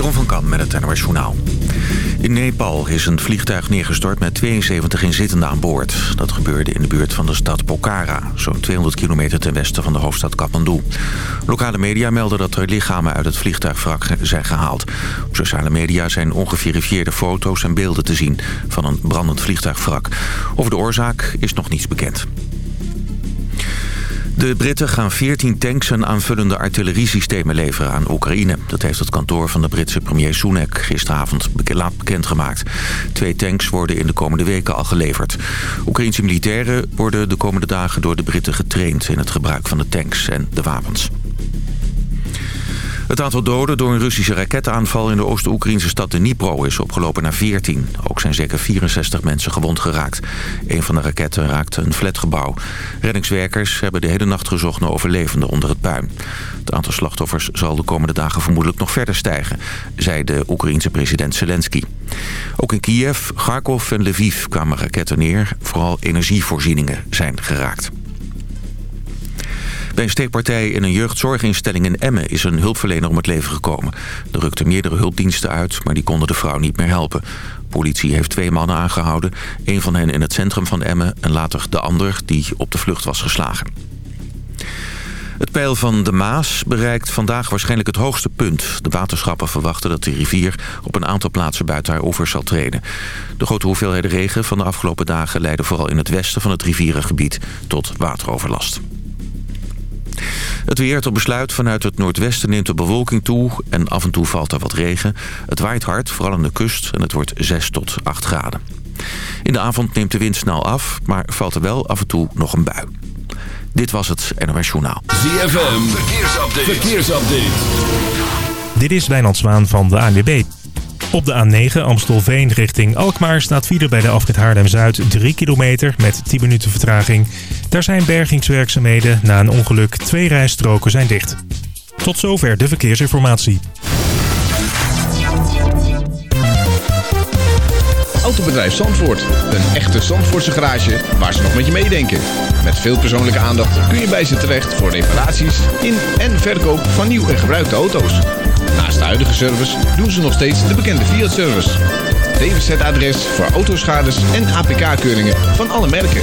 Jeroen van Kan met het NOS. In Nepal is een vliegtuig neergestort met 72 inzittenden aan boord. Dat gebeurde in de buurt van de stad Pokhara, zo'n 200 kilometer ten westen van de hoofdstad Kathmandu. Lokale media melden dat er lichamen uit het vliegtuigwrak zijn gehaald. Op sociale media zijn ongeverifieerde foto's en beelden te zien van een brandend vliegtuigwrak. Over de oorzaak is nog niets bekend. De Britten gaan 14 tanks en aanvullende artilleriesystemen leveren aan Oekraïne. Dat heeft het kantoor van de Britse premier Sunak gisteravond laat bekendgemaakt. Twee tanks worden in de komende weken al geleverd. Oekraïnse militairen worden de komende dagen door de Britten getraind... in het gebruik van de tanks en de wapens. Het aantal doden door een Russische raketaanval in de Oost-Oekraïnse stad Dnipro is opgelopen naar 14. Ook zijn zeker 64 mensen gewond geraakt. Een van de raketten raakte een flatgebouw. Reddingswerkers hebben de hele nacht gezocht naar overlevenden onder het puin. Het aantal slachtoffers zal de komende dagen vermoedelijk nog verder stijgen, zei de Oekraïense president Zelensky. Ook in Kiev, Kharkov en Lviv kwamen raketten neer. Vooral energievoorzieningen zijn geraakt. Bij een steekpartij in een jeugdzorginstelling in Emmen is een hulpverlener om het leven gekomen. Er rukten meerdere hulpdiensten uit, maar die konden de vrouw niet meer helpen. Politie heeft twee mannen aangehouden. Een van hen in het centrum van Emmen en later de ander die op de vlucht was geslagen. Het peil van de Maas bereikt vandaag waarschijnlijk het hoogste punt. De waterschappen verwachten dat de rivier op een aantal plaatsen buiten haar oevers zal treden. De grote hoeveelheden regen van de afgelopen dagen leiden vooral in het westen van het rivierengebied tot wateroverlast. Het weer tot besluit vanuit het noordwesten neemt de bewolking toe en af en toe valt er wat regen. Het waait hard, vooral aan de kust en het wordt 6 tot 8 graden. In de avond neemt de wind snel af, maar valt er wel af en toe nog een bui. Dit was het NOS Journaal. ZFM, verkeersupdate. verkeersupdate. Dit is Wijnand Zwaan van de ANWB. Op de A9 Amstelveen richting Alkmaar staat file bij de afrit Haarlem-Zuid 3 kilometer met 10 minuten vertraging. Daar zijn bergingswerkzaamheden. Na een ongeluk twee rijstroken zijn dicht. Tot zover de verkeersinformatie. Autobedrijf Zandvoort. Een echte Zandvoortse garage waar ze nog met je meedenken. Met veel persoonlijke aandacht kun je bij ze terecht voor reparaties in en verkoop van nieuw en gebruikte auto's. Naast de huidige service doen ze nog steeds de bekende Fiat-service. DWZ-adres voor autoschades en APK-keuringen van alle merken.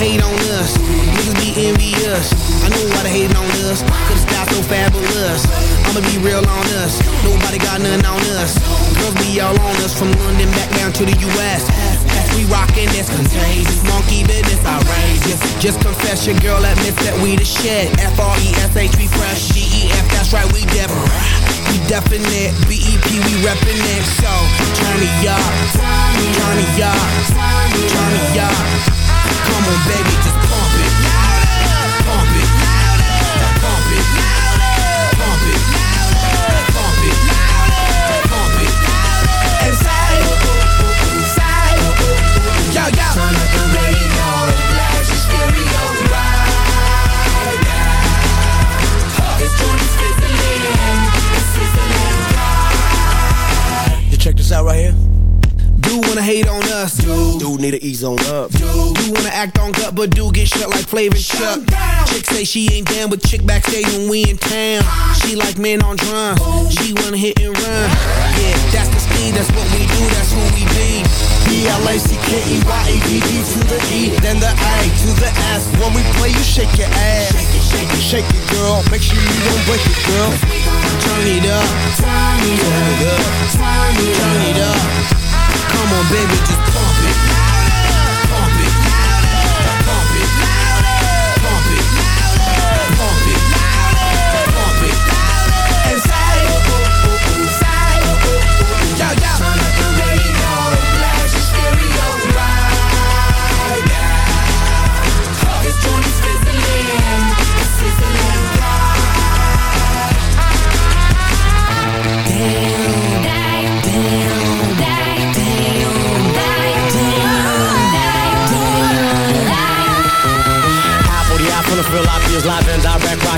Hate on us. Niggas be envious. I know why they hating on us. Cause it's so fabulous. I'ma be real on us. Nobody got nothing on us. Girls be all on us from London back down to the US. We rockin' this contagious. Monkey business outrageous. Just confess your girl admits that we the shit. F-R-E-S-H, we fresh. G-E-F, that's right, we different. We definite. B-E-P, we reppin' it. So, turn me up. Turn me up. Turn me up. Come on, baby, just pump it. Pump it. Pump it. Pump it. Pump it. Pump it. Say, yo, yo. It's. You check this out right here. Wanna hate on us. Do, do need to ease on up. Do, do wanna act on gut, but do get shut like Flavor Chuck. Chick say she ain't down, but chick backstage when we in town. She like men on drums. She wanna hit and run. Yeah, that's the speed, that's what we do, that's who we be. B-L-A-C-K-E-Y-A-D-D to the E, then the A to the S. When we play, you shake your ass. Shake it, shake it, shake it, girl. Make sure you don't break it, girl. Turn it up. Turn it up. Turn it up. Come on, baby, just pump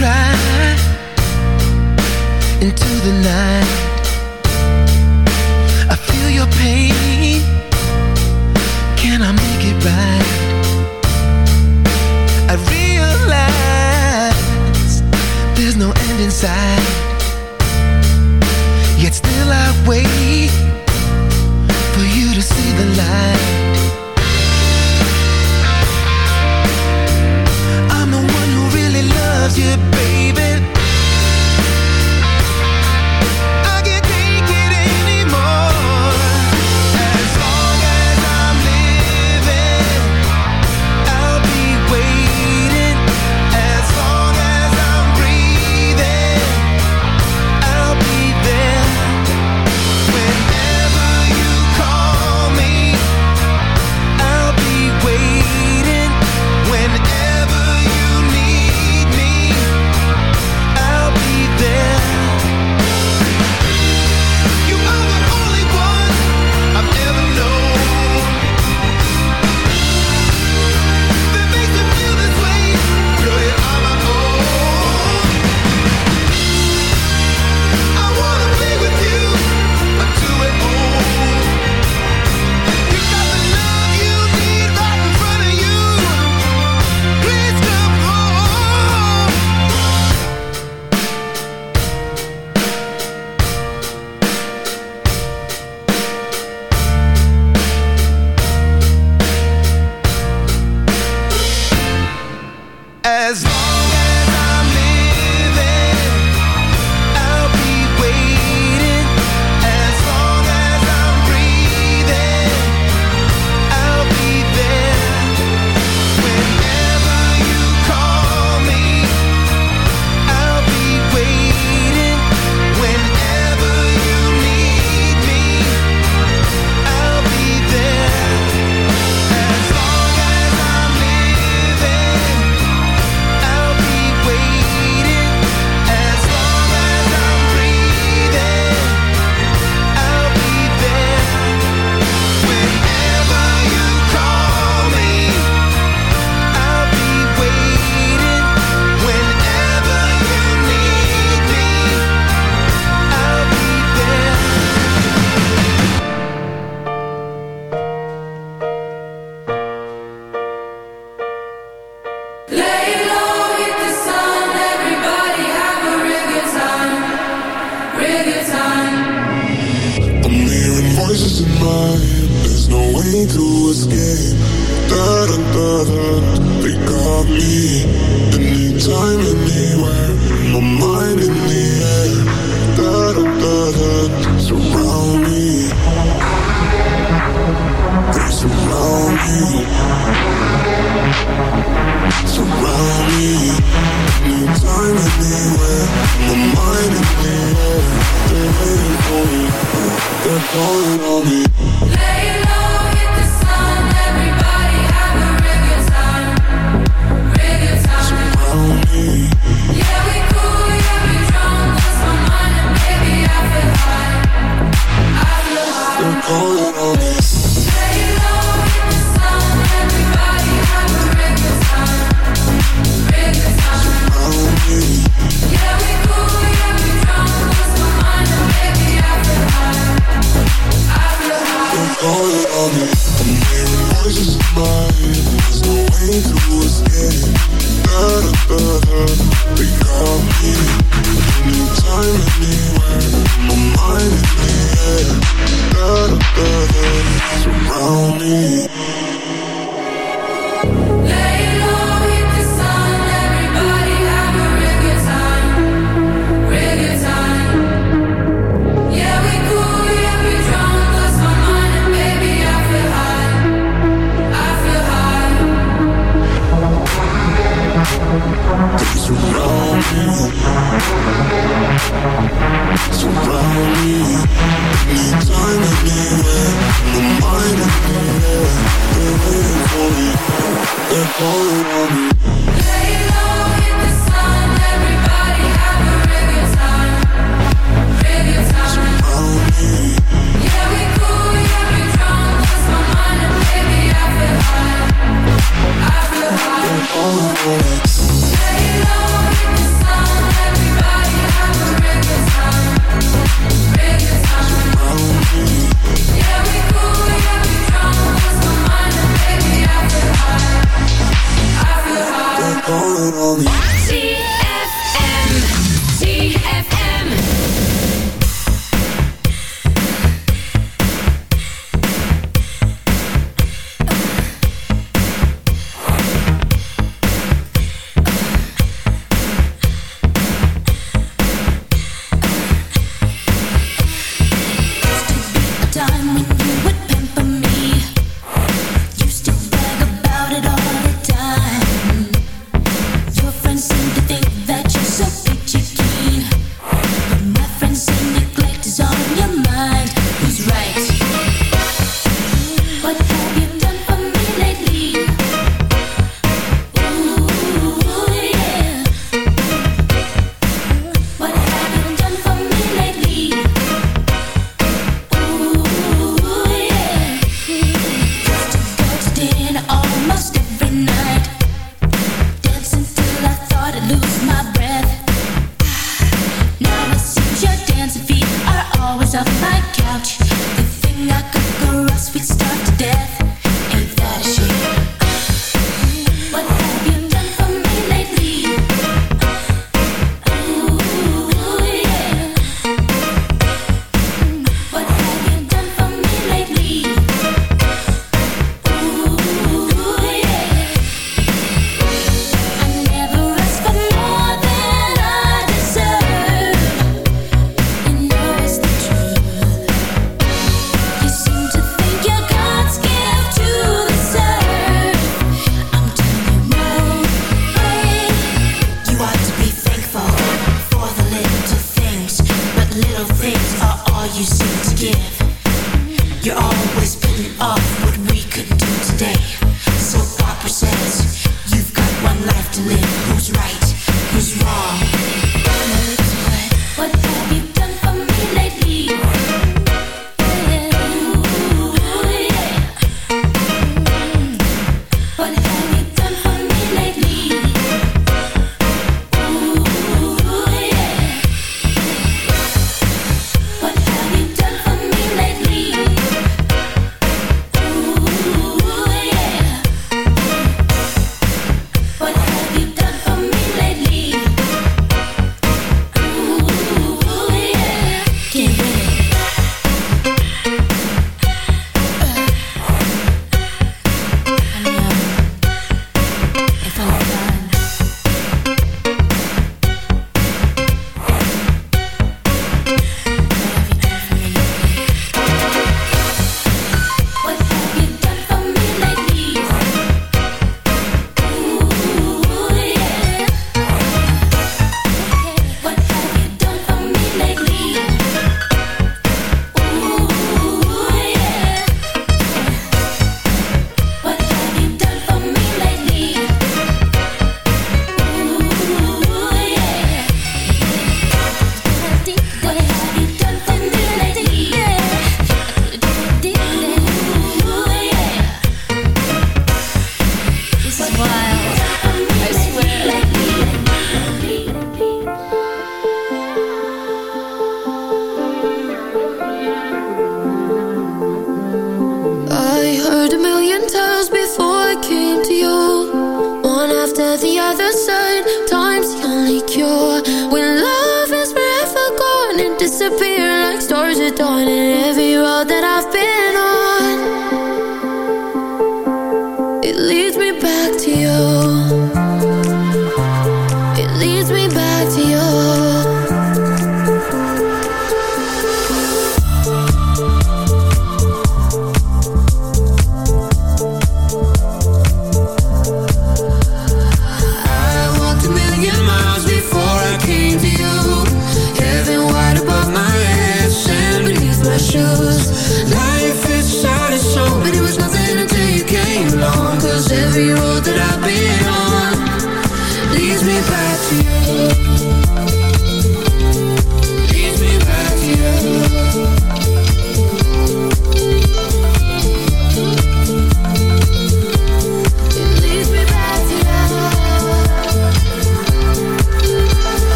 Cry into the night.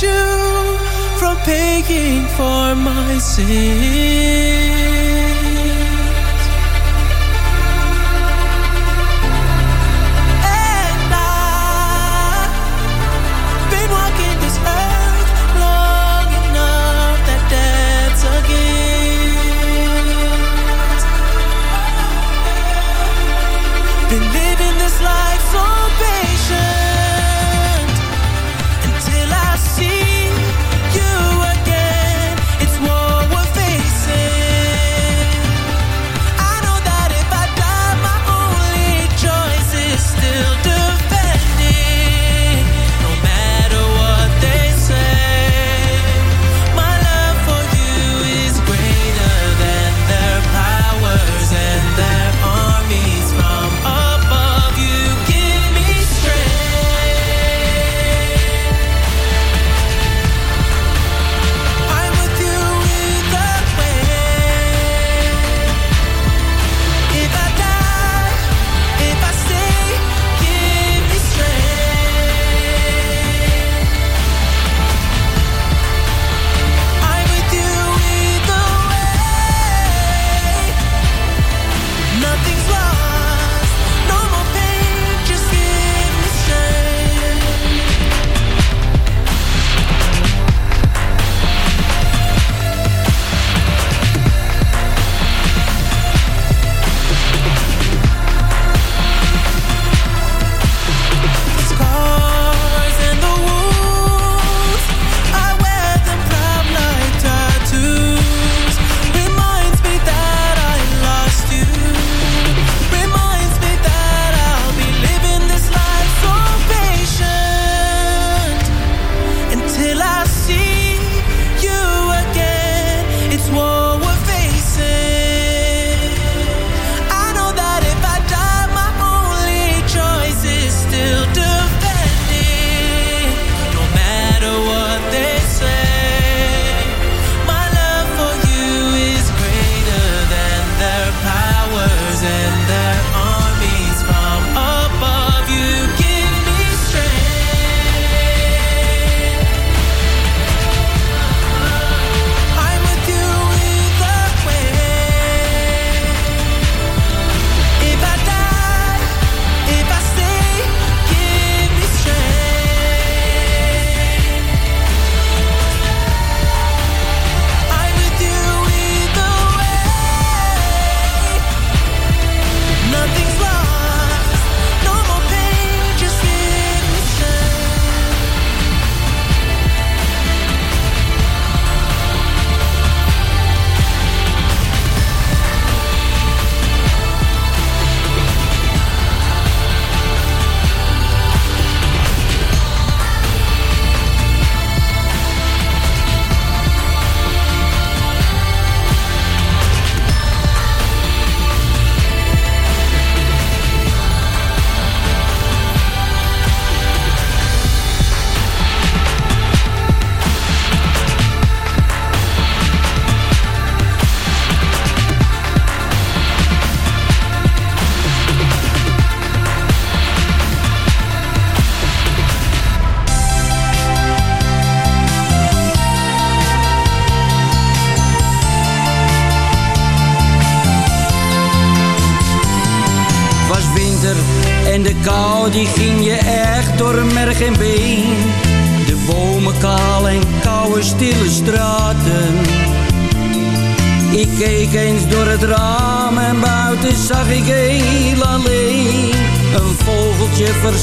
you from paying for my sins.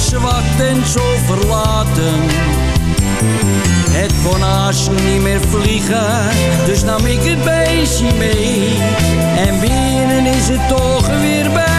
zwart en zo verlaten. Het kon niet meer vliegen, dus nam ik het beestje mee. En binnen is het toch weer bij.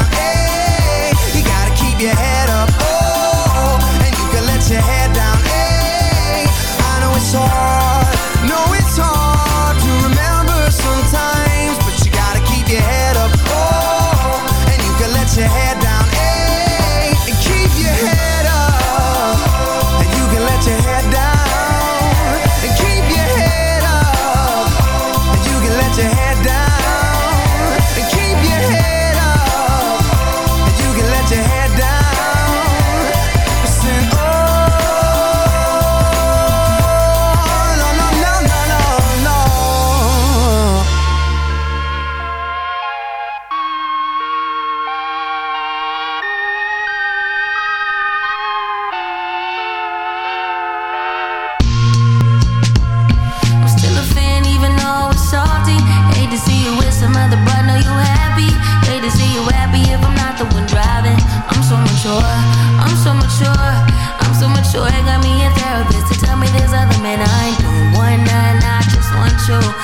show.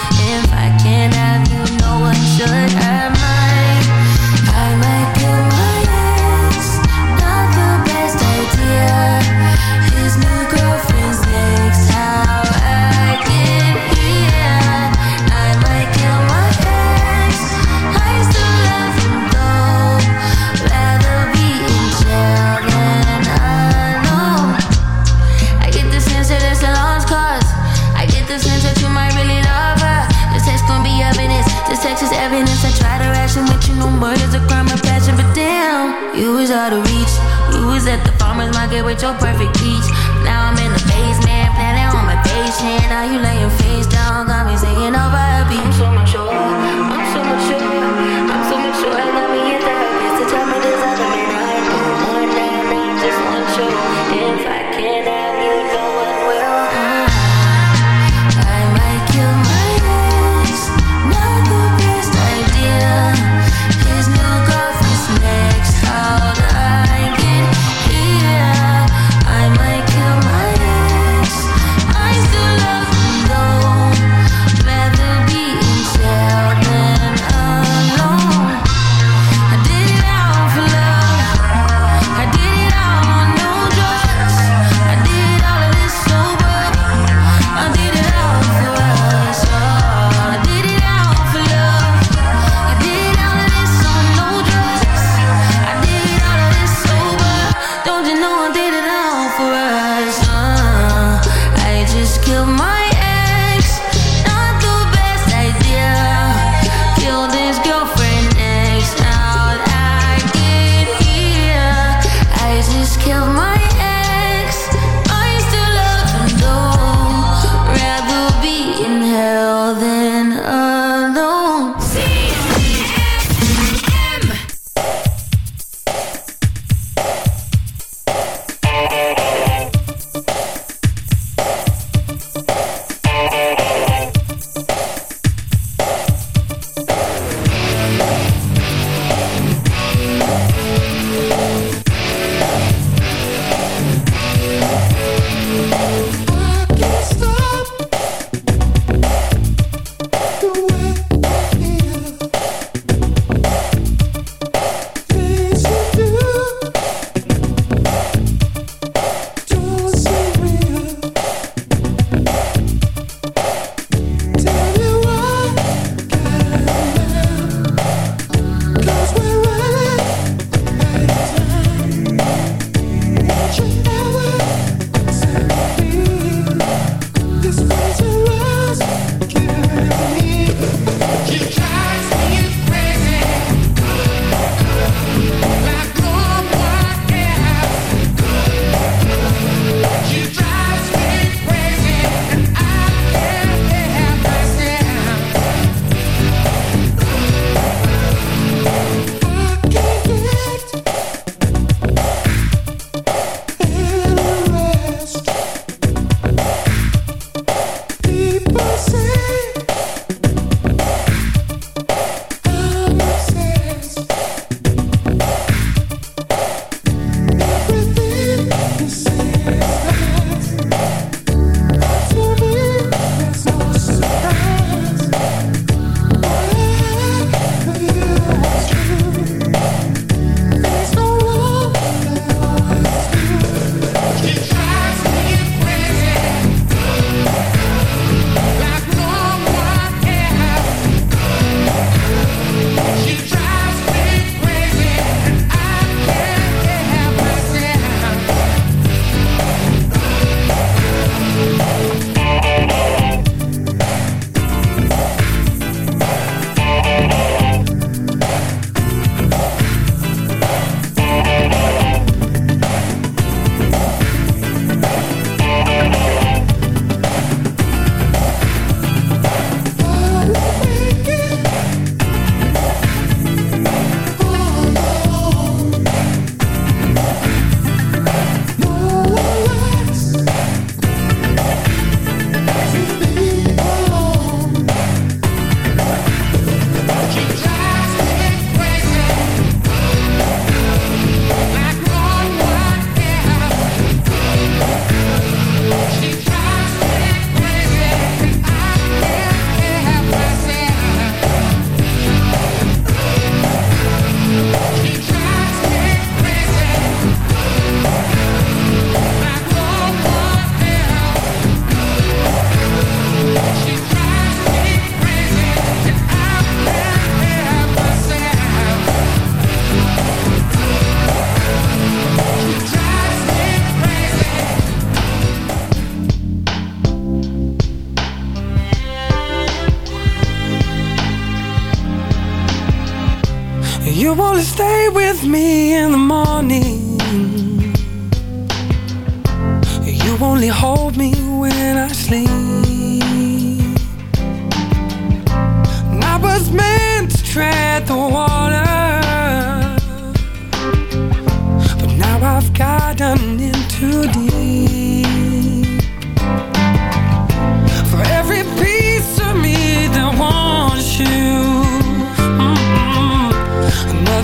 was out of reach. You was at the farmer's market with your perfect peach. Now I'm in the basement, planning on my patient. Now you laying face down, got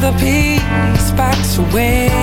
another piece backs away.